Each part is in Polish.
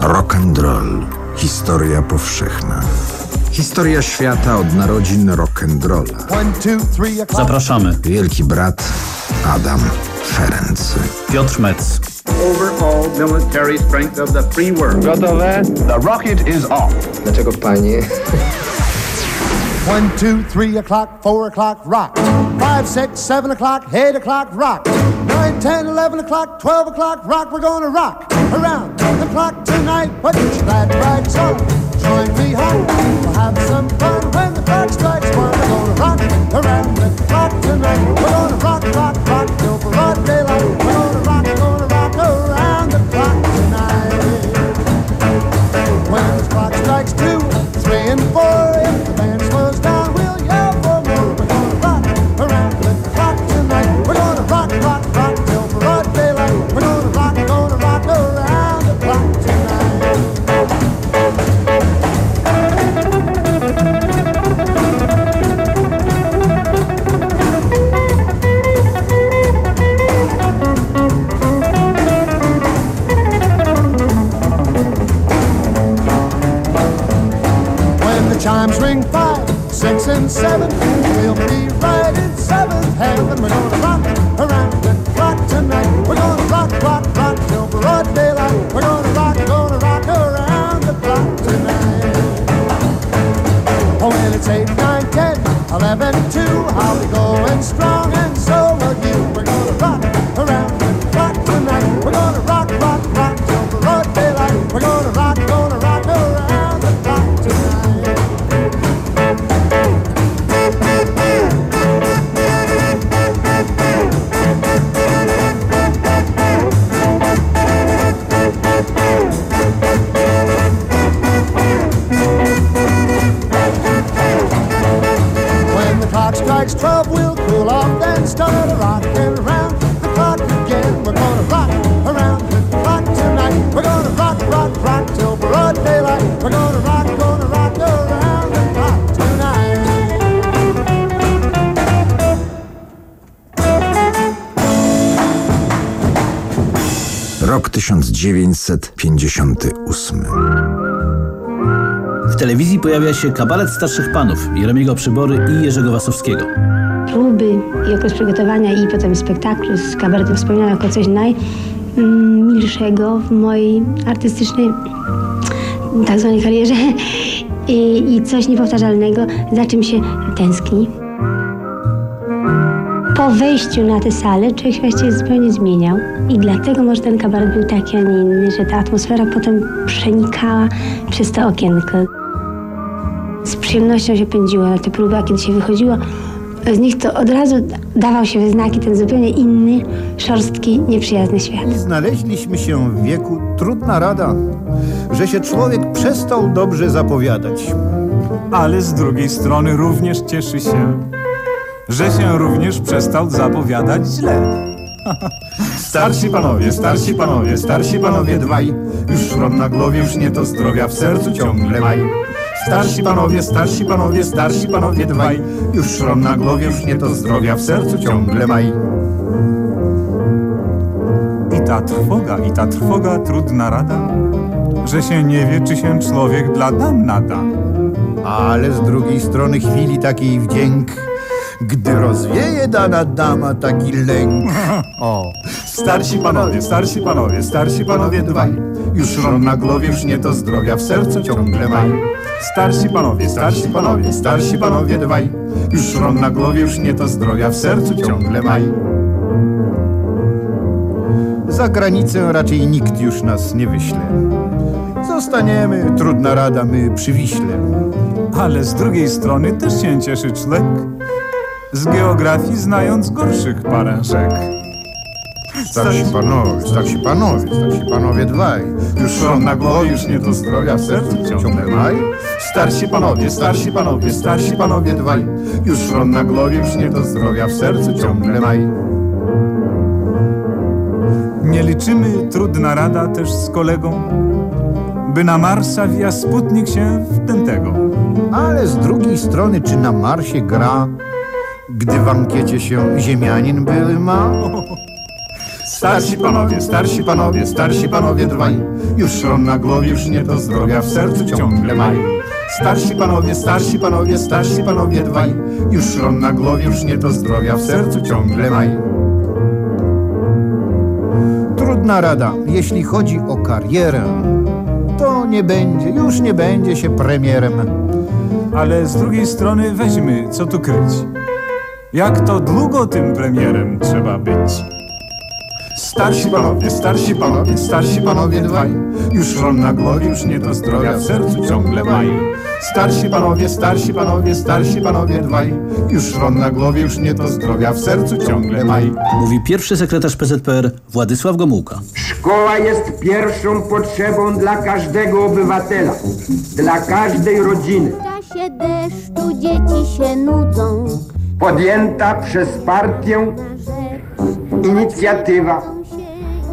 Rock and roll. Historia powszechna. Historia świata od narodzin rock and rolla. Zapraszamy. Wielki brat Adam Ferenc. Piotr Metz. Overall military strength of the free world. Gotowe? The rocket is off. Dlaczego panie? One, two, three o'clock, four o'clock, rock. Five, six, seven o'clock, eight o'clock, rock. Nine, ten, eleven o'clock, twelve o'clock, rock. We're gonna rock around the clock tonight. Put your glad rags on. Join me home. We'll have some fun when the clock strikes one. We're gonna rock around the clock tonight. We're gonna rock, rock, rock till broad daylight. Eleven, two. I'll be going strong, 1958. W telewizji pojawia się kabaret starszych panów Jeremiego Przybory i Jerzego Wasowskiego. próby i okres przygotowania i potem spektaklu z kabaretem wspominam jako coś najmilszego w mojej artystycznej tak zwanej karierze I, i coś niepowtarzalnego, za czym się tęskni. Po wejściu na tę salę człowiek się właściwie zupełnie zmieniał i dlatego może ten kabaret był taki, a nie inny, że ta atmosfera potem przenikała przez to okienko. Z przyjemnością się pędziło na te próby, a kiedy się wychodziło z nich, to od razu dawał się we znaki ten zupełnie inny, szorstki, nieprzyjazny świat. Znaleźliśmy się w wieku trudna rada, że się człowiek przestał dobrze zapowiadać. ale z drugiej strony również cieszy się, że się również przestał zapowiadać źle. Starsi panowie, starsi panowie, starsi panowie dwaj, już szron na głowie, już nie to zdrowia w sercu ciągle maj. Starsi panowie, starsi panowie, starsi panowie dwaj, już szron na głowie, już nie to zdrowia w sercu ciągle maj. I ta trwoga, i ta trwoga, trudna rada, że się nie wie, czy się człowiek dla dam nada. Ale z drugiej strony chwili takiej wdzięk, gdy rozwieje dana dama taki lęk. O, starsi panowie, starsi panowie, starsi panowie dwaj, już szron na głowie, już nie to zdrowia w sercu ciągle maj. Starsi panowie, starsi panowie, starsi panowie dwaj, już szron na głowie, już nie to zdrowia w sercu ciągle maj. Za granicę raczej nikt już nas nie wyśle. Zostaniemy, trudna rada, my przy Wiśle. Ale z drugiej strony też się cieszy czlek, z geografii znając gorszych parę rzek. Starsi panowie, starsi panowie, starsi panowie dwaj. Już szron na głowie, już nie do zdrowia w sercu ciągle maj. Starsi panowie, starsi panowie, starsi panowie dwaj, już szron na głowie, już nie do zdrowia w sercu ciągle maj. Nie liczymy, trudna rada też z kolegą, by na Marsa via Sputnik się wtętego. Ale z drugiej strony, czy na Marsie gra, gdy w ankiecie się ziemianin były ma? Starsi panowie, starsi panowie, starsi panowie dwaj. Już szron na głowie, już nie do zdrowia, w sercu ciągle mają. Starsi panowie, starsi panowie, starsi panowie dwaj. Już szron na głowie, już nie do zdrowia, w sercu ciągle mają. Trudna rada, jeśli chodzi o karierę, to nie będzie, już nie będzie się premierem. Ale z drugiej strony weźmy, co tu kryć. Jak to długo tym premierem trzeba być? Starsi panowie, starsi panowie, starsi panowie dwaj. Już szron na głowie, już nie do zdrowia, w sercu ciągle maj. Starsi panowie, starsi panowie, starsi panowie dwaj. Już szron na głowie, już nie do zdrowia, w sercu ciągle maj. Mówi pierwszy sekretarz PZPR Władysław Gomułka. Szkoła jest pierwszą potrzebą dla każdego obywatela, dla każdej rodziny. W czasie deszczu dzieci się nudzą. Podjęta przez partię inicjatywa,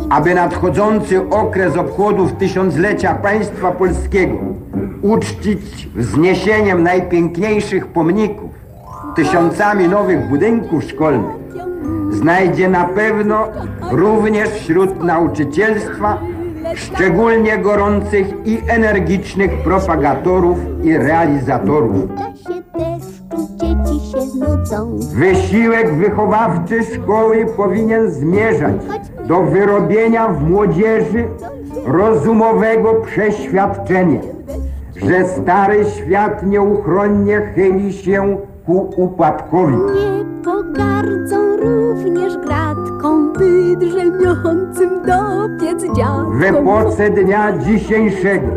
aby nadchodzący okres obchodów tysiąclecia państwa polskiego uczcić wzniesieniem najpiękniejszych pomników, tysiącami nowych budynków szkolnych, znajdzie na pewno również wśród nauczycielstwa szczególnie gorących i energicznych propagatorów i realizatorów. Wysiłek wychowawczy szkoły powinien zmierzać do wyrobienia w młodzieży rozumowego przeświadczenia, że stary świat nieuchronnie chyli się ku upadkowi. Nie pogardzą również gratką wydrzemiącym dopiec dziadkom. W epoce dnia dzisiejszego,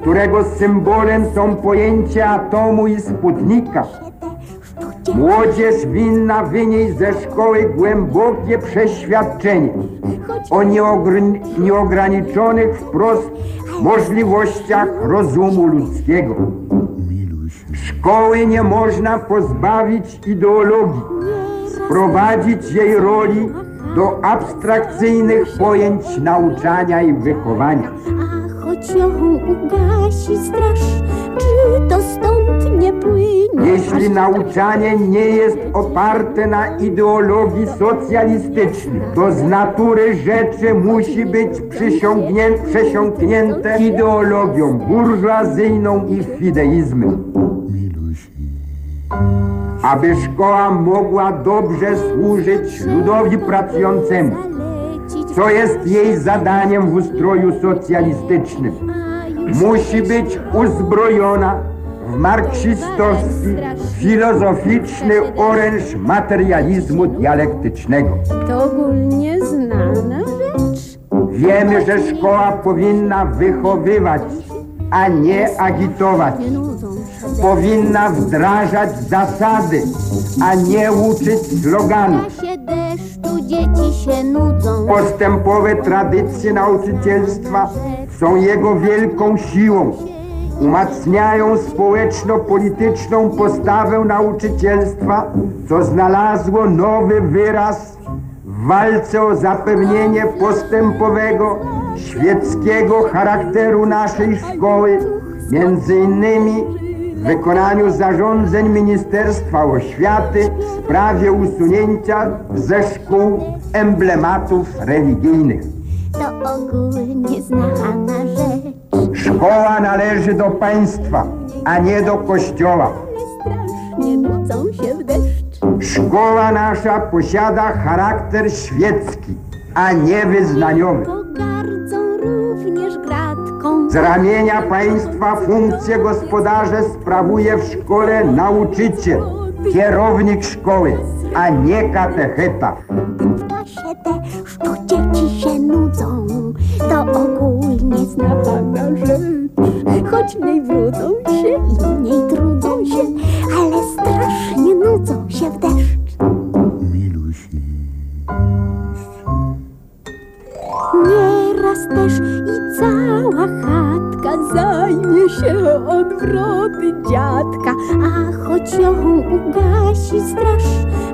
którego symbolem są pojęcia atomu i sputnika, młodzież winna wynieść ze szkoły głębokie przeświadczenie o nieogr- nieograniczonych wprost możliwościach rozumu ludzkiego. Szkoły nie można pozbawić ideologii, sprowadzić jej roli do abstrakcyjnych pojęć nauczania i wychowania. Ugasi straż, czy to stąd nie płynie? Jeśli nauczanie nie jest oparte na ideologii socjalistycznej, to z natury rzeczy musi być przesiąknięte ideologią burżuazyjną i fideizmem. Aby szkoła mogła dobrze służyć ludowi pracującemu, co jest jej zadaniem w ustroju socjalistycznym, musi być uzbrojona w marksistowski, filozoficzny oręż materializmu dialektycznego. To ogólnie znana rzecz. Wiemy, że szkoła powinna wychowywać, a nie agitować. Powinna wdrażać zasady, a nie uczyć sloganów. W czasie deszczu dzieci się nudzą. Postępowe tradycje nauczycielstwa są jego wielką siłą. Umacniają społeczno-polityczną postawę nauczycielstwa, co znalazło nowy wyraz w walce o zapewnienie postępowego, świeckiego charakteru naszej szkoły, między innymi w wykonaniu zarządzeń Ministerstwa Oświaty w sprawie usunięcia ze szkół emblematów religijnych. To ogólnie znana rzecz. Szkoła należy do państwa, a nie do kościoła. Strasznie nudzą się w deszcz. Szkoła nasza posiada charakter świecki, a nie wyznaniowy. Pogardzą również. Z ramienia państwa funkcję gospodarze sprawuje w szkole nauczyciel, kierownik szkoły, a nie katecheta. W czasie deszczu dzieci się nudzą. To ogólnie znana rzecz. Choć mniej brudzą się i mniej trudzą się, ale strasznie nudzą się w deszcz. Też i cała chatka zajmie się odwroty dziadka, a choć ją ugasi straż,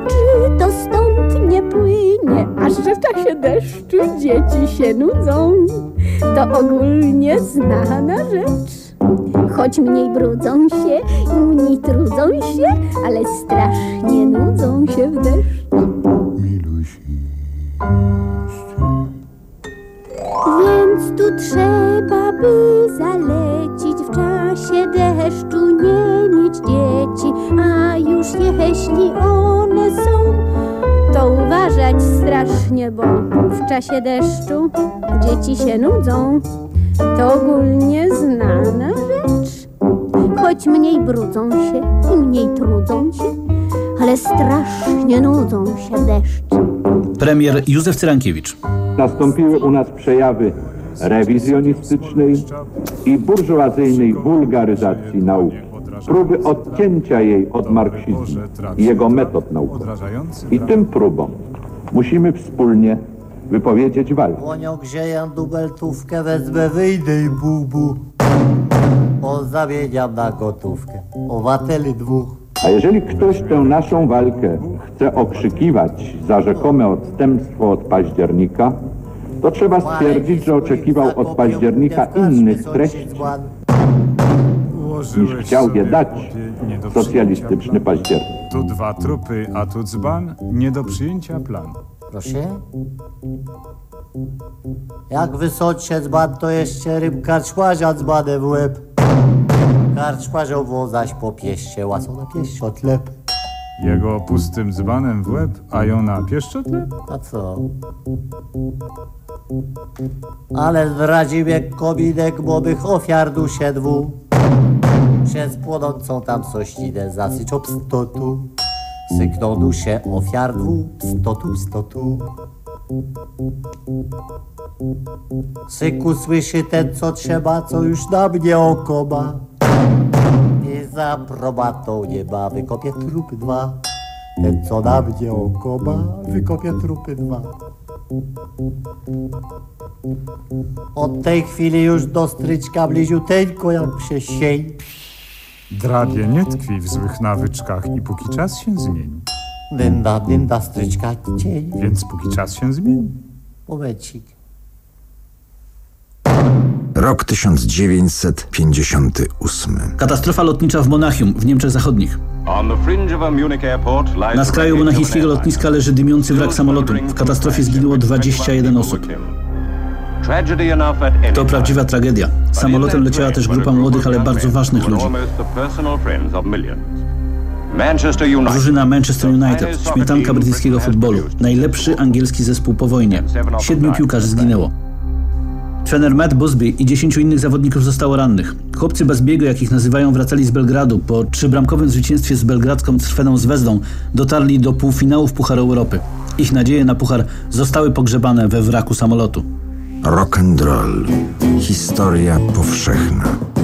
czy to stąd nie płynie, aż że w czasie deszczu dzieci się nudzą. To ogólnie znana rzecz. Choć mniej brudzą się i mniej trudzą się, ale strasznie nudzą się w deszcz. Milusi. Tu trzeba by zalecić w czasie deszczu nie mieć dzieci, a już jeśli one są, to uważać strasznie, bo w czasie deszczu dzieci się nudzą. To ogólnie znana rzecz. Choć mniej brudzą się i mniej trudzą się, ale strasznie nudzą się w deszczu. Premier Józef Cyrankiewicz. Nastąpiły u nas przejawy rewizjonistycznej i burżuazyjnej wulgaryzacji nauki. Próby odcięcia jej od marksizmu i jego metod naukowych. I tym próbom musimy wspólnie wypowiedzieć walkę. Łonią grzeję dubeltówkę, wezmę wyjdę i bubu. O zamieniam na gotówkę. Obywateli dwóch. A jeżeli ktoś tę naszą walkę chce okrzykiwać za rzekome odstępstwo od października, to trzeba stwierdzić, że oczekiwał od października innych treści niż chciał je dać socjalistyczny październik. Tu dwa trupy, a tu dzban, nie do przyjęcia plan. Proszę? Jak wysocie dzban, to jeszcze rym karczmarza dzbanę w łeb. Karczmarzową zaś po pieście, łasą na pieściotlep. Jego pustym dzbanem w łeb, a ją na pieszczotlep? A co? Ale zdradzi mnie kominek młodych ofiar dusie dwu. Przez płonącą tam soślinę zasyć obstotu. Sykną dusie ofiar dwu, stotu, stotu. Syku słyszy ten, co trzeba, co już na mnie oko ma. I za probatą nie ma, wykopie trupy dwa. Ten, co na mnie oko ma, wykopie trupy dwa. Od tej chwili już do stryczka bliziuteńko jak się sień. Drabie nie tkwi w złych nawyczkach i póki czas się zmieni. Dynda, dynda, stryczka cień. Więc póki czas się zmieni. Momencik. Rok 1958. Katastrofa lotnicza w Monachium w Niemczech Zachodnich. Na skraju monachijskiego lotniska leży dymiący wrak samolotu. W katastrofie zginęło 21 osób. To prawdziwa tragedia. Samolotem leciała też grupa młodych, ale bardzo ważnych ludzi. Drużyna Manchester United, śmietanka brytyjskiego futbolu. Najlepszy angielski zespół po wojnie. Siedmiu piłkarzy zginęło. Trener Matt Busby i dziesięciu innych zawodników zostało rannych. Chłopcy Busbiego, jak ich nazywają, wracali z Belgradu. Po trzybramkowym zwycięstwie z belgradzką Crweną Zvezdą dotarli do półfinałów Pucharu Europy. Ich nadzieje na puchar zostały pogrzebane we wraku samolotu. Rock and roll. Historia powszechna.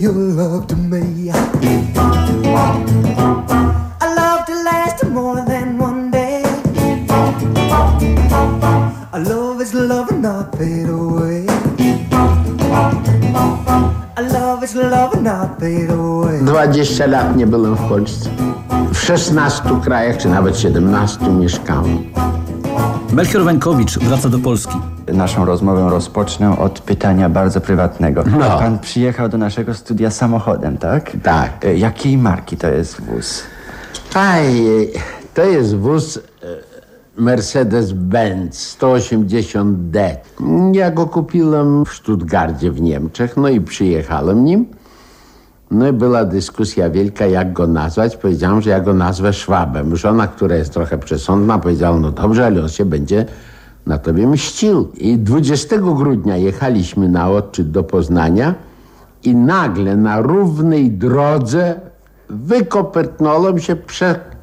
Your love to me? A love to last more than one day. A love is love and not fade away. love not be the way. 20 lat nie byłem w Polsce. W 16 krajach, czy nawet 17 mieszkałem. Melchior Wańkowicz wraca do Polski. Naszą rozmowę rozpocznę od pytania bardzo prywatnego. No. Pan przyjechał do naszego studia samochodem, tak? Tak. E, Jakiej marki to jest wóz? Aj, to jest wóz e, Mercedes-Benz 180D. Ja go kupiłem w Stuttgarcie w Niemczech, no i przyjechałem nim. No i była dyskusja wielka, jak go nazwać. Powiedziałem, że ja go nazwę Szwabem. Żona, która jest trochę przesądna, powiedziała, no dobrze, ale on się będzie na tobie mścił. I 20 grudnia jechaliśmy na odczyt do Poznania i nagle na równej drodze wykopertnąłem się,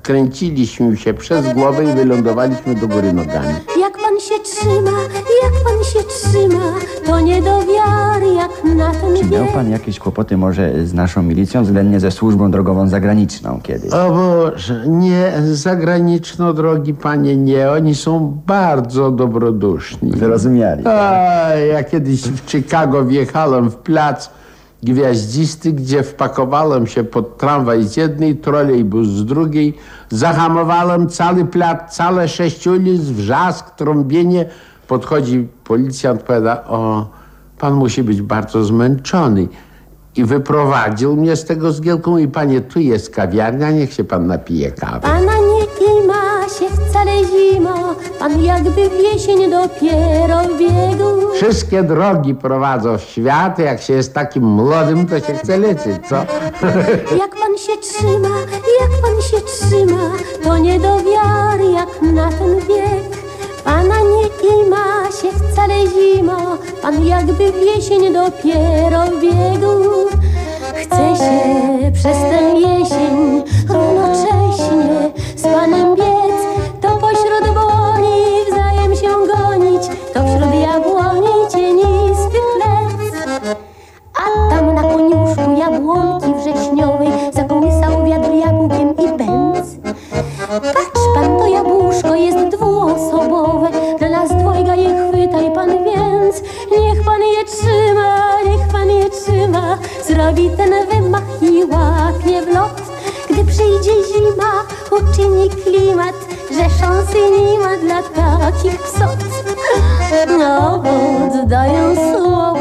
przekręciliśmy się przez głowę i wylądowaliśmy do góry nogami. Jak pan się trzyma, jak pan się trzyma, to nie do wiary, jak na ten Czy miał pan jakieś kłopoty może z naszą milicją, względnie ze służbą drogową zagraniczną kiedyś? O Boże, nie, zagraniczno, drogi panie, nie. Oni są bardzo dobroduszni. Wyrozumiali. A, ja kiedyś w Chicago wjechałem w plac gwiaździsty, gdzie wpakowałem się pod tramwaj z jednej, trolejbus z drugiej. Zahamowałem cały plac, całe sześć ulic, wrzask, trąbienie. Podchodzi policjant, powiada, o, pan musi być bardzo zmęczony. I wyprowadził mnie z tego zgielką i panie, tu jest kawiarnia, niech się pan napije kawy. Się wcale zima, pan jakby w jesień dopiero biegł. Wszystkie drogi prowadzą w świat, jak się jest takim młodym, to się chce leczyć, co? Jak pan się trzyma, jak pan się trzyma, to nie do wiary, jak na ten wiek. Pana nie ima się wcale zima, pan jakby w jesień dopiero biegł. Chce się przez tę jesień równocześnie z panem biec, dwuosobowe, dla nas dwojga je chwytaj pan więc. Niech pan je trzyma, niech pan je trzyma, zrobi ten wymach i łapie w lot. Gdy przyjdzie zima, uczyni klimat, że szansy nie ma dla takich psot. No, oddaję słowo,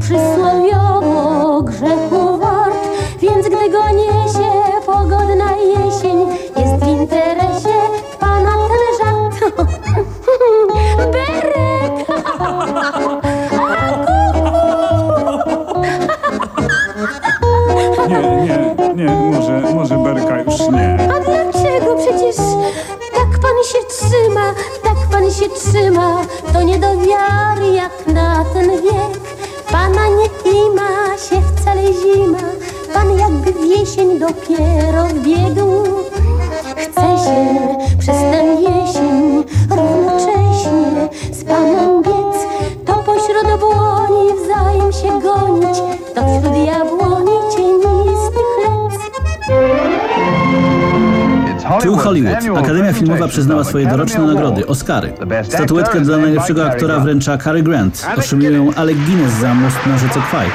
przysłowiowo grzechu wart, więc gdy go niesie przyznała swoje doroczne nagrody, Oscary. Statuetkę dla najlepszego aktora wręcza Cary Grant. Otrzymuje ją Alec Guinness za Most na rzece Kwaj.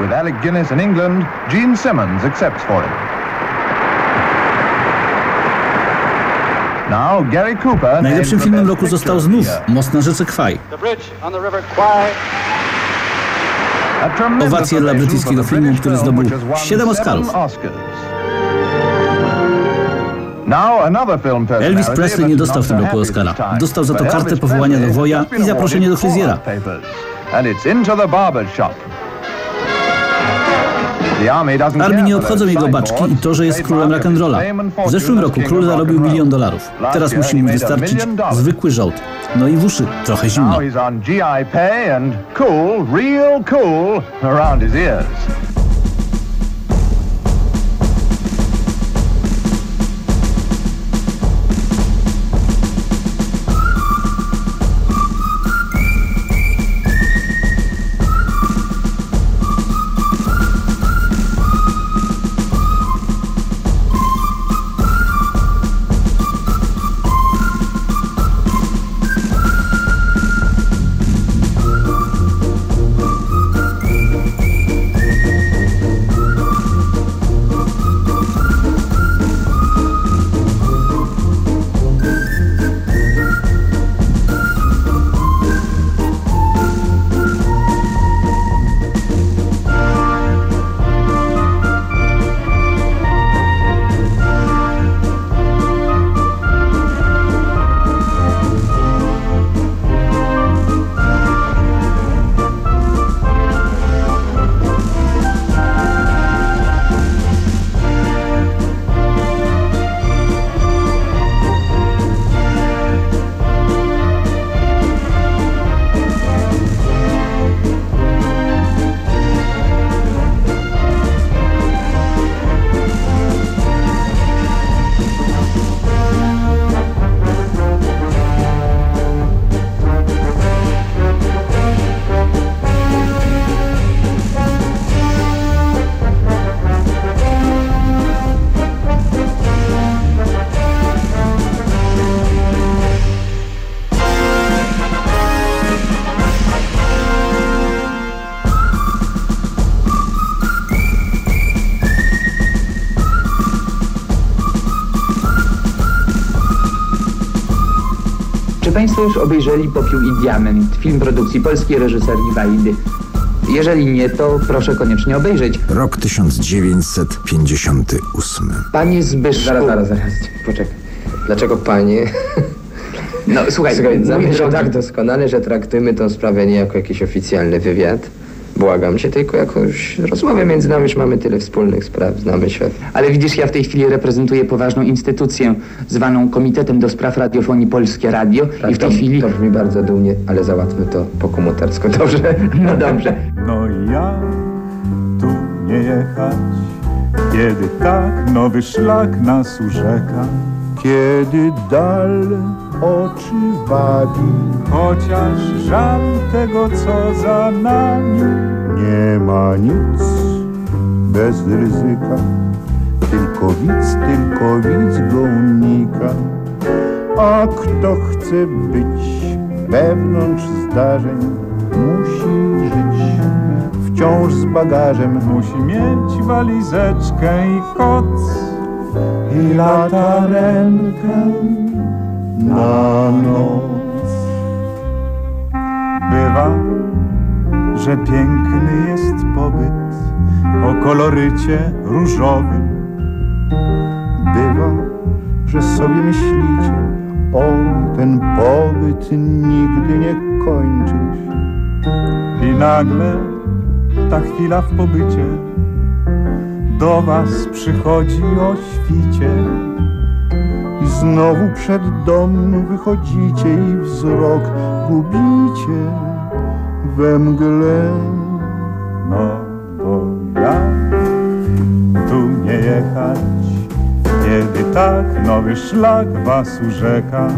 With Alec Guinness in England, Gene Simmons accepts for him. Now Gary Cooper Najlepszym filmem roku został znów. Most na rzece Kwaj. Owacje dla brytyjskiego filmu, który zdobył which has won siedem Oscarów. Elvis Presley nie dostał w tym roku Oscara. Dostał za to kartę powołania do woja i zaproszenie do fryzjera. Armii nie obchodzą jego baczki i to, że jest królem rock'n'rolla. W zeszłym roku król zarobił milion dolarów. Teraz musi mu wystarczyć zwykły żołd. No i w uszy trochę zimno. Państwo już obejrzeli Popiół i Diament, film produkcji polskiej reżyserii Wajdy. Jeżeli nie, to proszę koniecznie obejrzeć. Rok 1958. Panie Zbyszku... Zaraz, zaraz, zaraz. Poczekaj. Dlaczego panie? No słuchaj, Słuchaj, mój znamy się drogi- tak doskonale, że traktujmy tę sprawę nie jako jakiś oficjalny wywiad. Błagam cię, tylko jakąś rozmowę między nami, już mamy tyle wspólnych spraw, znamy się. Ale widzisz, ja w tej chwili reprezentuję poważną instytucję zwaną Komitetem do Spraw Radiofonii Polskie Radio i w tej to, chwili... To brzmi bardzo dumnie, ale załatwmy to po komutersko, dobrze? No dobrze. No i jak tu nie jechać, kiedy tak nowy szlak nas urzeka? Kiedy dal oczy wabi, Chociaż żal tego, co za nami. nie ma nic bez ryzyka. Tylko widz, tylko widz go unika. A kto chce być wewnątrz zdarzeń, musi żyć wciąż z bagażem. Musi mieć walizeczkę i koc i latarenkę na noc. Bywa, że piękny jest pobyt o kolorycie różowym. Bywa, że sobie myślicie, o ten pobyt nigdy nie kończy. I nagle ta chwila w pobycie do was przychodzi o świcie. Znowu przed dom wychodzicie i wzrok gubicie we mgle. No bo jak tu nie jechać, kiedy tak nowy szlak was urzeka.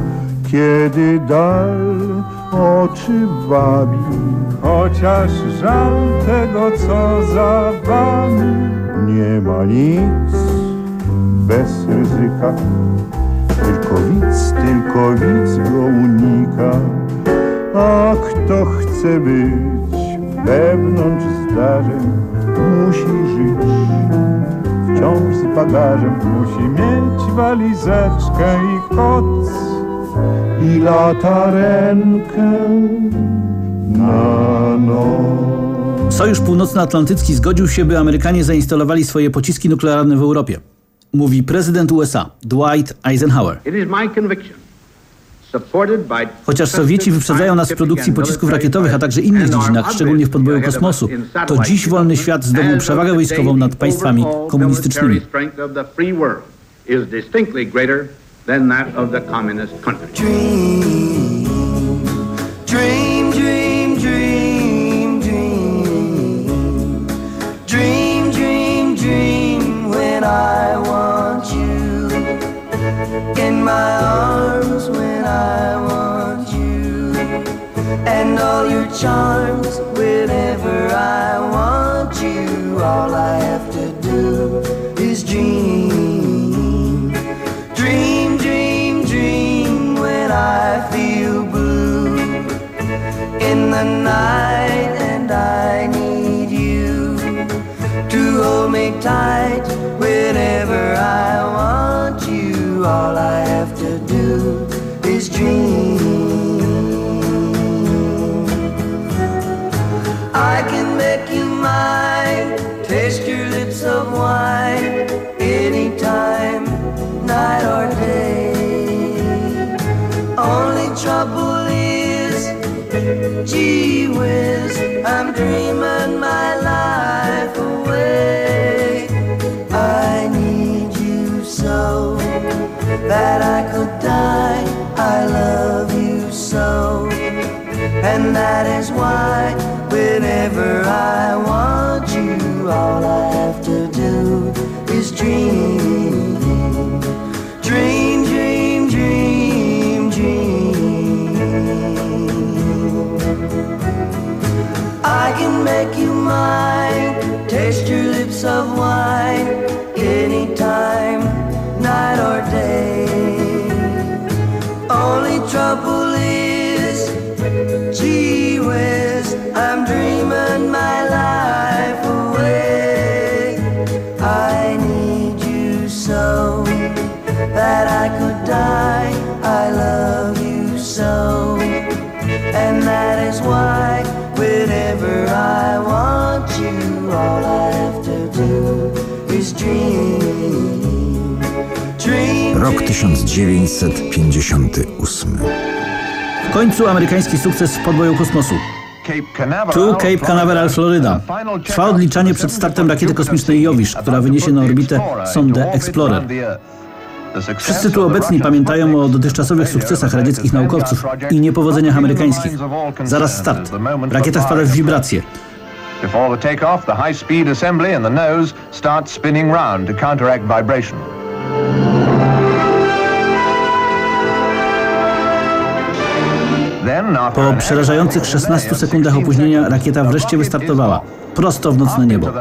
Kiedy dal oczy wabi, Chociaż żal tego, co za wami. nie ma nic bez ryzyka. Tylko widz, tylko widz go unika. A kto chce być wewnątrz zdarzeń, musi żyć wciąż z bagażem. Musi mieć walizeczkę i koc i latarenkę na noc. Sojusz Północnoatlantycki zgodził się, by Amerykanie zainstalowali swoje pociski nuklearne w Europie. Mówi prezydent USA Dwight Eisenhower. Chociaż Sowieci wyprzedzają nas w produkcji pocisków rakietowych, a także innych dziedzinach, szczególnie w podboju kosmosu, to dziś wolny świat zdobył przewagę wojskową nad państwami komunistycznymi. strength of the free world is distinctly greater than that of the communist countries. In my arms when I want you. And all your charms whenever I want you. All I have to do is dream. Dream, dream, dream when I feel blue in the night and I need you to hold me tight whenever I want. All I have to do is dream. I can make you mine, taste your lips of wine anytime, night or day. Only trouble is, gee whiz, I'm dreaming my life that I could die. I love you so, and that is why whenever I want you, all I have to do is dream. 1958. W końcu amerykański sukces w podboju kosmosu. Tu Cape Canaveral, Floryda. Trwa odliczanie przed startem rakiety kosmicznej Jowisz, która wyniesie na orbitę sondę Explorer. Wszyscy tu obecni pamiętają o dotychczasowych sukcesach radzieckich naukowców i niepowodzeniach amerykańskich. Zaraz start. Rakieta wpada w wibracje. Before the takeoff, the high-speed assembly in the nose starts spinning round to counteract vibration. Po przerażających 16 sekundach opóźnienia rakieta wreszcie wystartowała. Prosto w nocne niebo.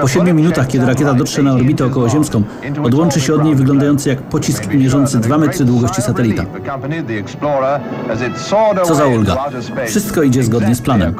Po 7 minutach, kiedy rakieta dotrze na orbitę okołoziemską, odłączy się od niej wyglądający jak pocisk mierzący 2 metry długości satelita. Co za ulga. Wszystko idzie zgodnie z planem.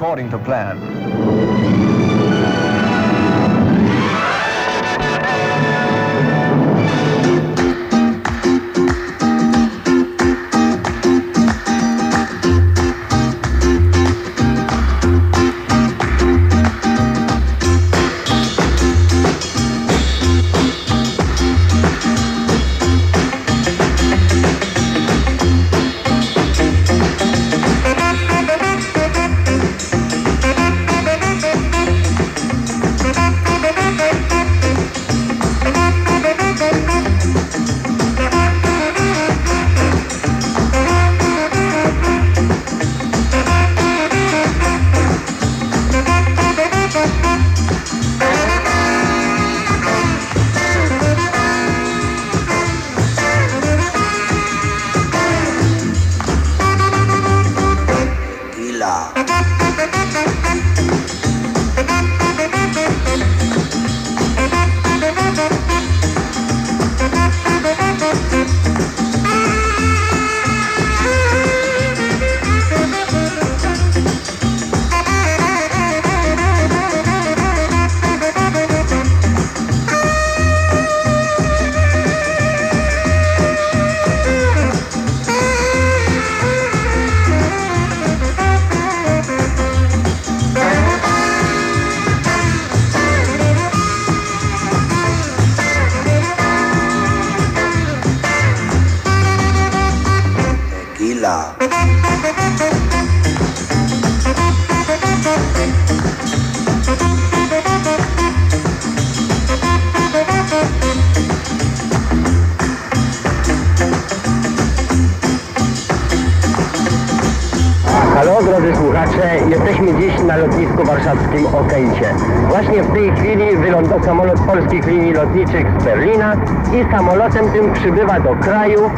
Na lotnisku warszawskim Okęcie. Właśnie w tej chwili wylądał samolot polskich linii lotniczych z Berlina i samolotem tym przybywa do kraju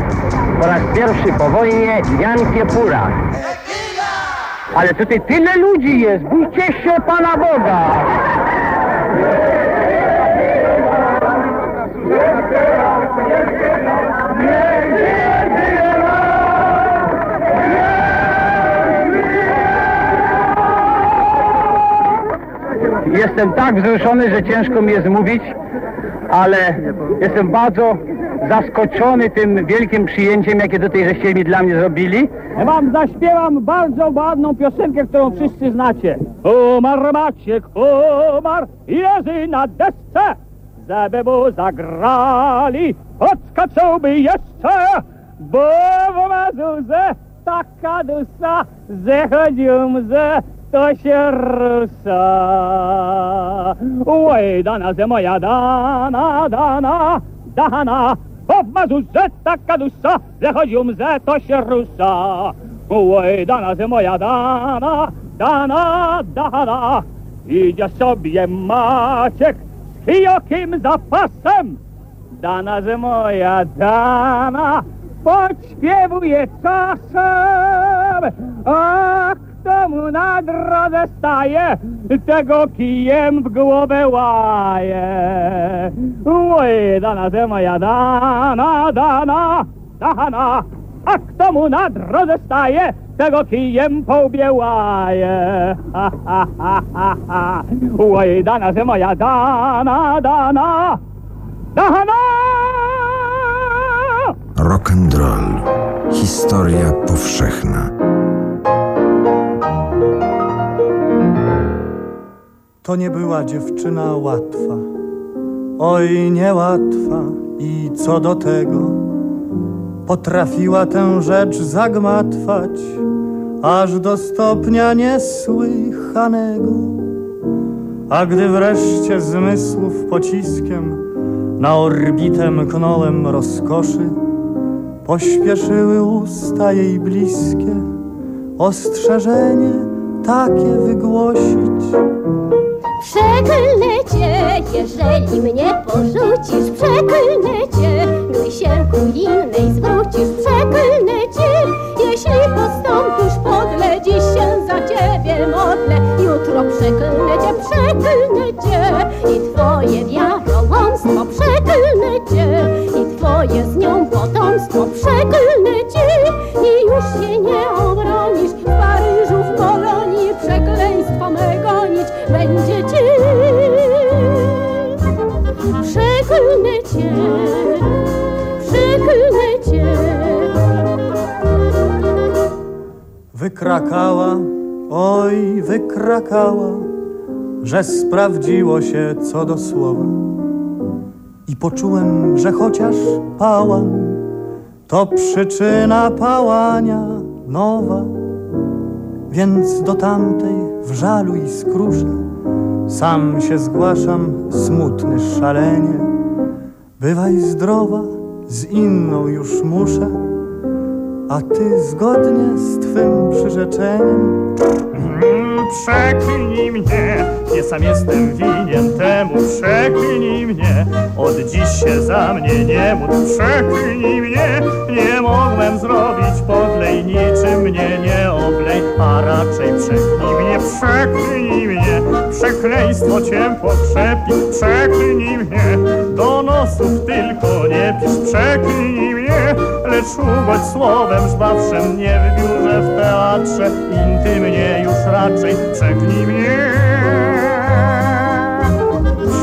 po raz pierwszy po wojnie Jan Kiepura. Ale tutaj tyle ludzi jest, bójcie się Pana Boga! Jestem tak wzruszony, że ciężko mi jest mówić, ale jestem bardzo zaskoczony tym wielkim przyjęciem, jakie tutaj żeście mi dla mnie zrobili. Ja wam zaśpiewam bardzo ładną piosenkę, którą wszyscy znacie. Umar Maciek, umar, jezy na desce, żeby mu zagrali, odskaczałby jeszcze, bo w Mazurze taka dusa, to się rusa. Oj, dana ze moja dana, dana, dana, bo w Mazurze taka dusa, że chodzią, że to się rusa. Oj, dana ze moja dana, dana, dana, idzie sobie Maciek z chijokim zapasem. Dana, że moja dana, podśpiewuje czasem. A kto mu na drodze staje, tego kijem w głowę łaje. Oj, dana, że moja dana, dana, dana, a kto mu na drodze staje, tego kijem po łaje. Ha, ha, ha, ha, ha. Oj, dana, że moja dana, dana, dana! Rock and roll. Historia powszechna. To nie była dziewczyna łatwa, oj niełatwa. I co do tego? Potrafiła tę rzecz zagmatwać aż do stopnia niesłychanego. A gdy wreszcie zmysłów pociskiem na orbitę mknąłem rozkoszy, pośpieszyły usta jej bliskie ostrzeżenie takie wygłosić. Przeklnę cię, jeżeli mnie porzucisz, przeklnę cię, gdy się ku innej zwrócisz, przeklnę cię, jeśli postąpisz podle, dziś się za ciebie modlę, jutro przeklnę cię, cię. I twoje wiarołomstwo, przeklnę cię. I twoje z nią potomstwo, przeklnę cię Wykrakała, oj wykrakała, że sprawdziło się co do słowa. I poczułem, że chociaż pałam, to przyczyna pałania nowa. Więc do tamtej w żalu i skrusze sam się zgłaszam, smutny szalenie. Bywaj zdrowa, z inną już muszę, a ty zgodnie z twym przyrzeczeniem? Przeklnij mnie, nie sam jestem winien temu, przeklnij mnie, od dziś się za mnie nie módl, przeklnij mnie, nie mogłem zrobić podlej, niczym mnie nie oblej, a raczej przeklnij mnie, przeklnij mnie, przekleństwo cię pokrzepi, przeklnij mnie, do nosów tylko nie pisz, przeklnij lecz ubądź słowem żwawszym, nie w biurze, w teatrze, intymnie już raczej, przeklnij mnie,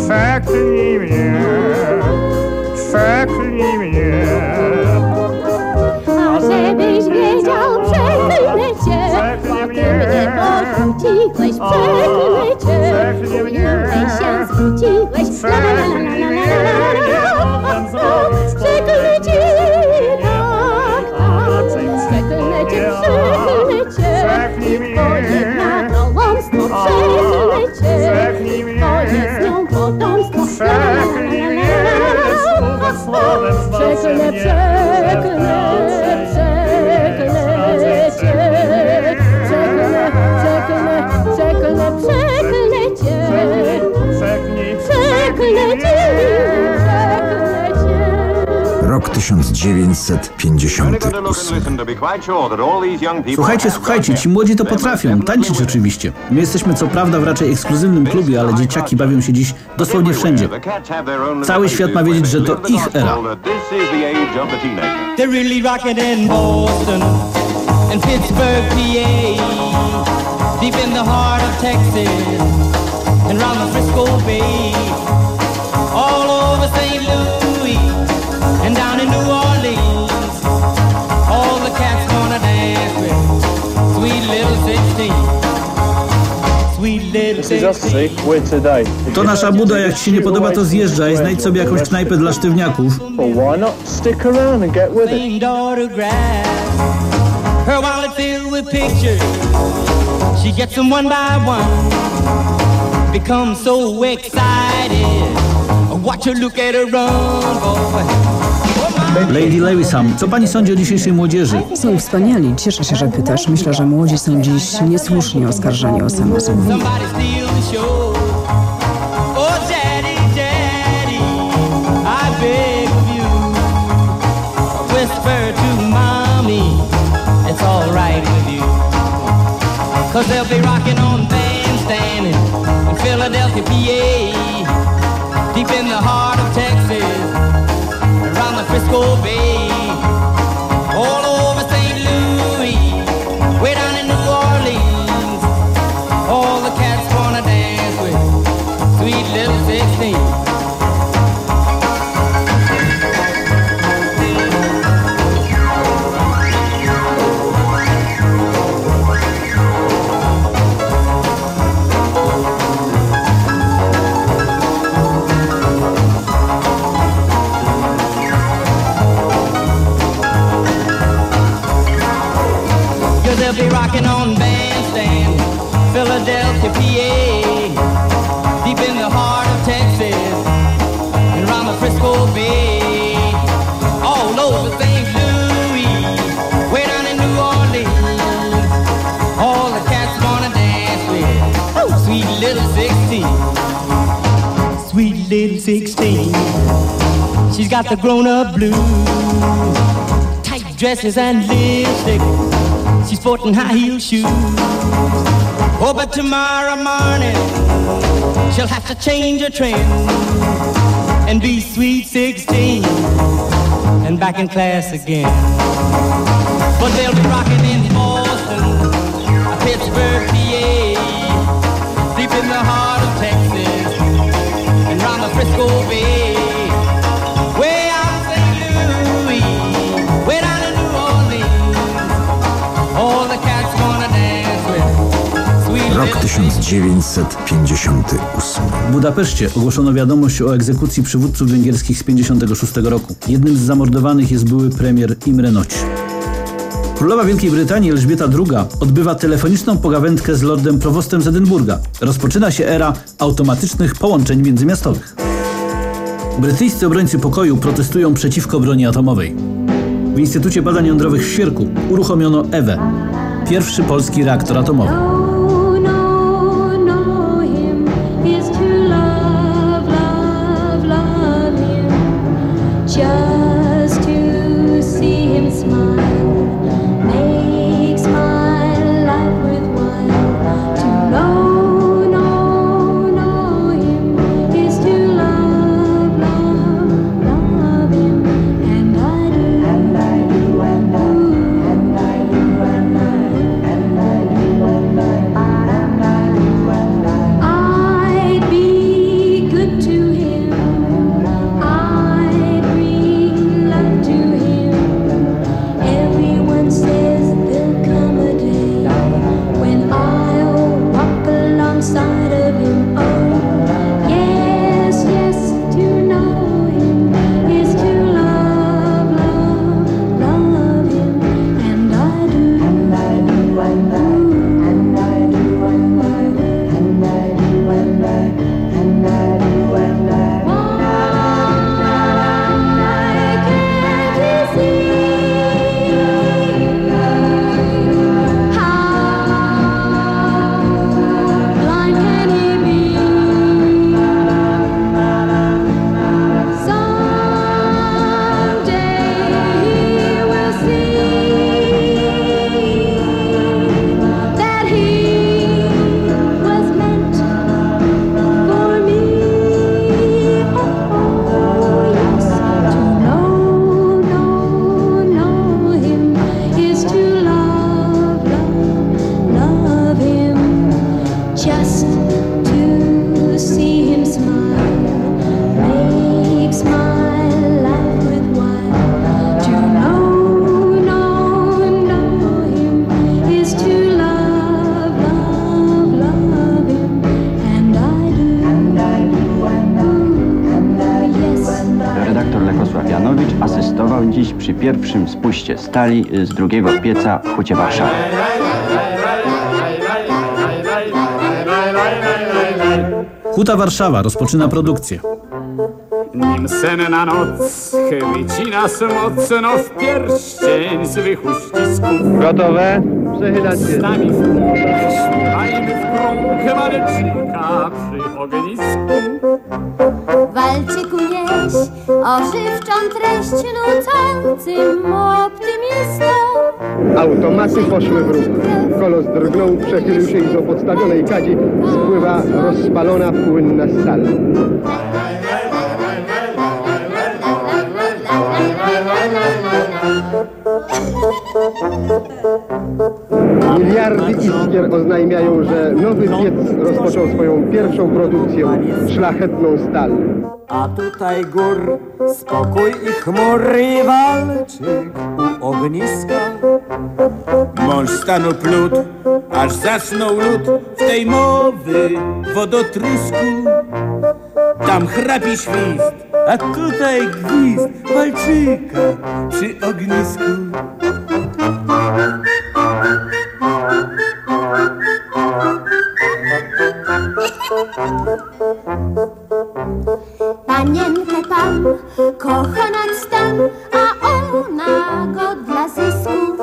przeklnij mnie, przeklnij mnie. A żebyś wiedział, przeklnę cię, bo ty mnie. porzuciłeś, przeklnę cię, do innej się zwróciłeś, la la la la la la so let's 1958. Słuchajcie, słuchajcie, ci młodzi to potrafią, tańczyć oczywiście. My jesteśmy co prawda w raczej ekskluzywnym klubie, ale dzieciaki bawią się dziś dosłownie wszędzie. Cały świat ma wiedzieć, że to ich era. They're really rocking in Boston and Pittsburgh, PA, deep in the heart of Texas and round the Frisco Bay, To nasza buda, jak ci się nie podoba, to zjeżdżaj, znajdź sobie jakąś knajpę dla sztywniaków. Named autographs. Her wallet filled with pictures. She gets them one by one. Becomes so excited. Watch her look at her run, boy. Lady Lewisham, co pani sądzi o dzisiejszej młodzieży? Są wspaniali. Cieszę się, że pytasz. Myślę, że młodzi są dziś niesłusznie oskarżani o show. Oh, daddy, daddy, I beg of you. Whisper to mommy, it's all right with you. Cause they'll be rocking on bandstand in Philadelphia, PA. Deep in the heart of Texas, around the Frisco Bay. All got the grown-up blues, tight dresses and lipstick. She's sporting high heel shoes. Oh, but tomorrow morning she'll have to change her trim and be sweet 16 and back in class again. But they'll be rocking in Boston, Pittsburgh, PA, deep in the heart of Texas and round the Frisco Bay. 1958. W Budapeszcie ogłoszono wiadomość o egzekucji przywódców węgierskich z 1956 roku. Jednym z zamordowanych jest były premier Imre Noć. Królowa Wielkiej Brytanii Elżbieta II odbywa telefoniczną pogawędkę z lordem prowostem z Edynburga. Rozpoczyna się era automatycznych połączeń międzymiastowych. Brytyjscy obrońcy pokoju protestują przeciwko broni atomowej. W Instytucie Badań Jądrowych w Świerku uruchomiono EWE, pierwszy polski reaktor atomowy. Spuście stali z drugiego pieca w Hucie Warszawy. Huta Warszawa rozpoczyna produkcję. Nim senna noc chyci nas mocno w pierścień złych uścisków. Gotowe? Przechylać się. Stami w górach śpiewajmy w krąg walecznika przy ognisku. Walczyku nieś ożywczą treść nucącym optymistą. Automaty poszły w ruch. Kolos drgnął, przechylił się i z opodstawionej kadzi spływa rozpalona, płynna stal. Miliardy iskier oznajmiają, że nowy piec rozpoczął swoją pierwszą produkcję, szlachetną stal. A tutaj gór, spokój i chmury walczy u ogniska. Mąż stanu plut, aż zasnął lud w tej mowy wodotrysku. Tam chrapi świst, a tutaj gwizd walczyka przy ognisku. Panienkę pan kocha nad stan, a ona go dla zysku.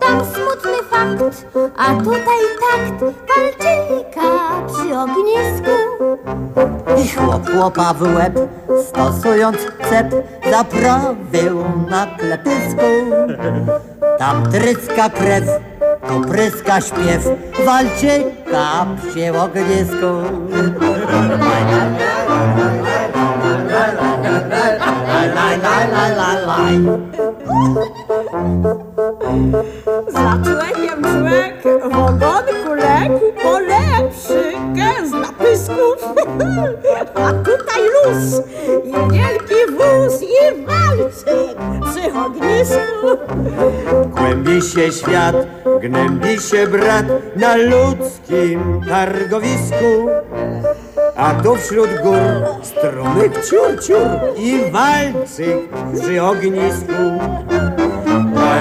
Tam smutny fakt, a tutaj takt walczyka przy ognisku. I chłop chłopa w łeb, stosując cep, zaprawił na klepysku. Tam tryska krew, tu pryska śpiew walczyka psie w ognisku. Laj, laj, laj, laj, laj. Za człekiem człek w ogonku legł polepszy gęz na pysków. A tutaj luz i wielki wóz i walczyk przy ognisku. Głębi się świat, gnębi się brat na ludzkim targowisku. A tu wśród gór strumyk ciur, ciur i walczyk przy ognisku.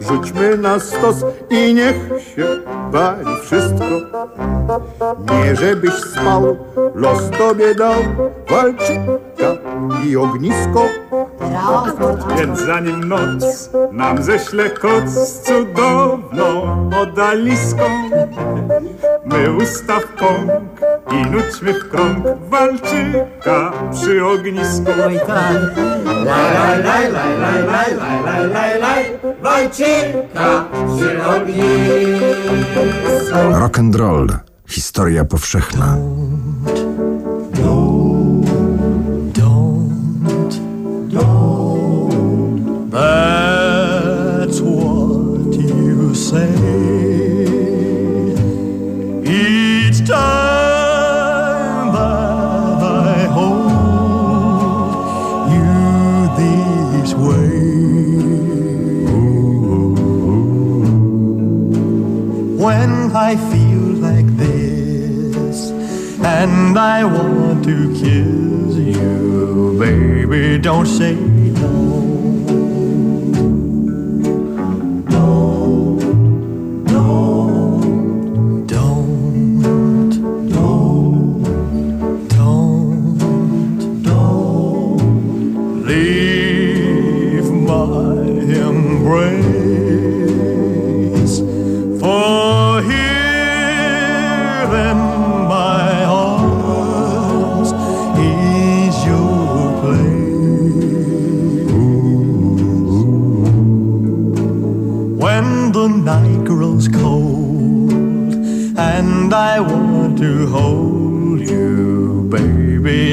rzućmy na stos i niech się wali wszystko. Nie żebyś spał, los tobie dał walczyka i ognisko. Więc zanim noc nam ześle koc z cudowną odaliską, my ustaw pąk i nudźmy w krąg walczyka przy ognisku. Laj, laj, laj, laj, laj, laj, laj, laj, laj, laj, walczyka przy ognisku. Rock and roll. Historia powszechna. I feel like this and I want to kiss you, baby, don't say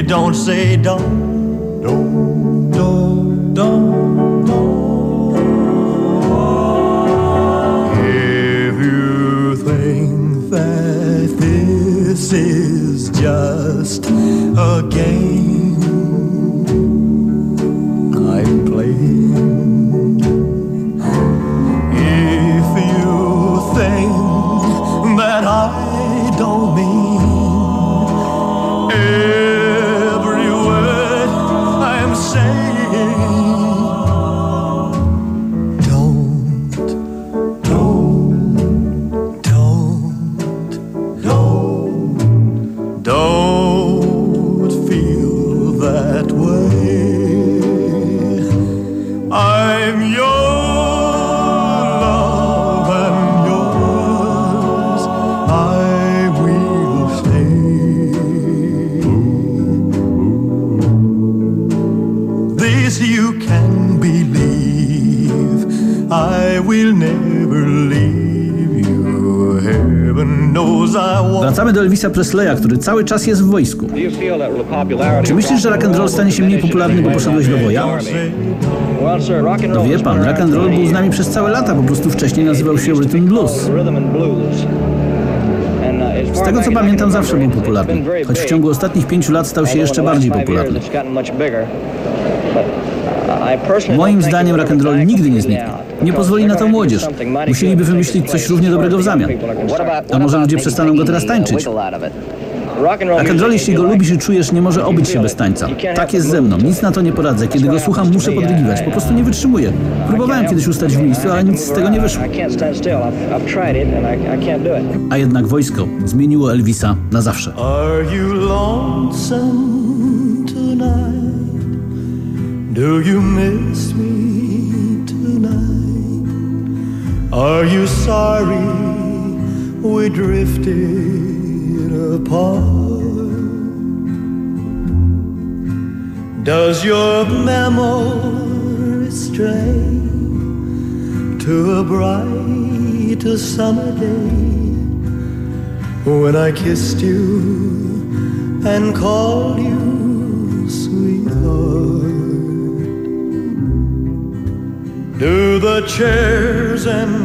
don't say don't. Don't, don't, don't, don't. If you think that this is just a game Elvisa Presleya, który cały czas jest w wojsku. Czy myślisz, że rock and roll stanie się mniej popularny, bo poszedłeś do woja? To wie pan, rock and roll był z nami przez całe lata, po prostu wcześniej nazywał się rhythm blues. Z tego co pamiętam zawsze był popularny, choć w ciągu ostatnich pięciu lat stał się jeszcze bardziej popularny. Moim zdaniem rock'n'roll nigdy nie zniknie. Nie pozwoli na to młodzież. Musieliby wymyślić coś równie dobrego w zamian. A może ludzie przestaną go teraz tańczyć? Rock'n'roll, jeśli go lubisz i czujesz, nie może obyć się bez tańca. Tak jest ze mną, nic na to nie poradzę. Kiedy go słucham, muszę podrygiwać. Po prostu nie wytrzymuję. Próbowałem kiedyś ustać w miejscu, ale nic z tego nie wyszło. A jednak wojsko zmieniło Elvisa na zawsze. Are you lonesome tonight? Do you miss me Are you sorry we drifted apart? Does your memory stray to a bright summer day when I kissed you and called you sweetheart? Do the chairs in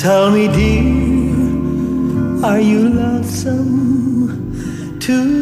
Tell me, dear, are you lonesome tonight?